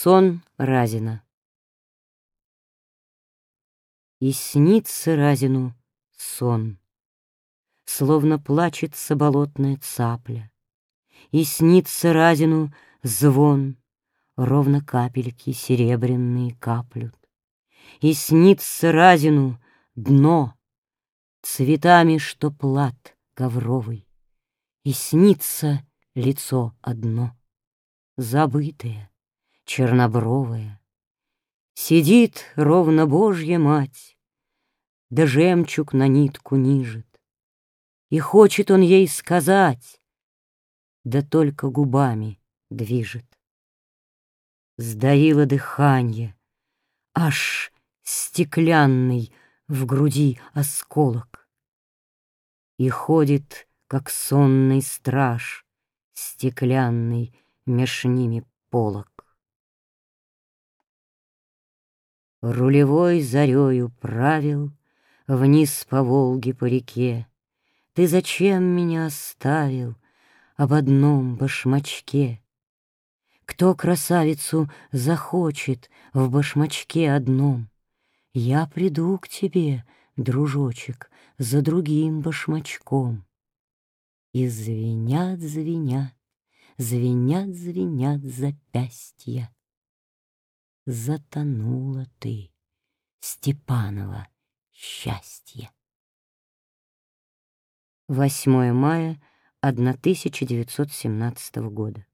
Сон Разина. И снится Разину сон, Словно плачется болотная цапля, И снится Разину звон, Ровно капельки серебряные каплют. И снится Разину дно Цветами, что плат ковровый, И снится лицо одно, Забытое, чернобровая. Сидит ровно Божья Мать, Да жемчуг на нитку нижет. И хочет он ей сказать, Да только губами движет. Сдаило дыхание, аж стеклянный В груди осколок. И ходит, как сонный страж, Стеклянный меж ними полок. Рулевой зарею правил Вниз по Волге по реке. Ты зачем меня оставил Об одном башмачке? Кто красавицу захочет В башмачке одном? Я приду к тебе, дружочек, За другим башмачком. И звенят, звенят Звенят, звенят запястья. Затонула ты, Степанова, счастье. 8 мая 1917 года.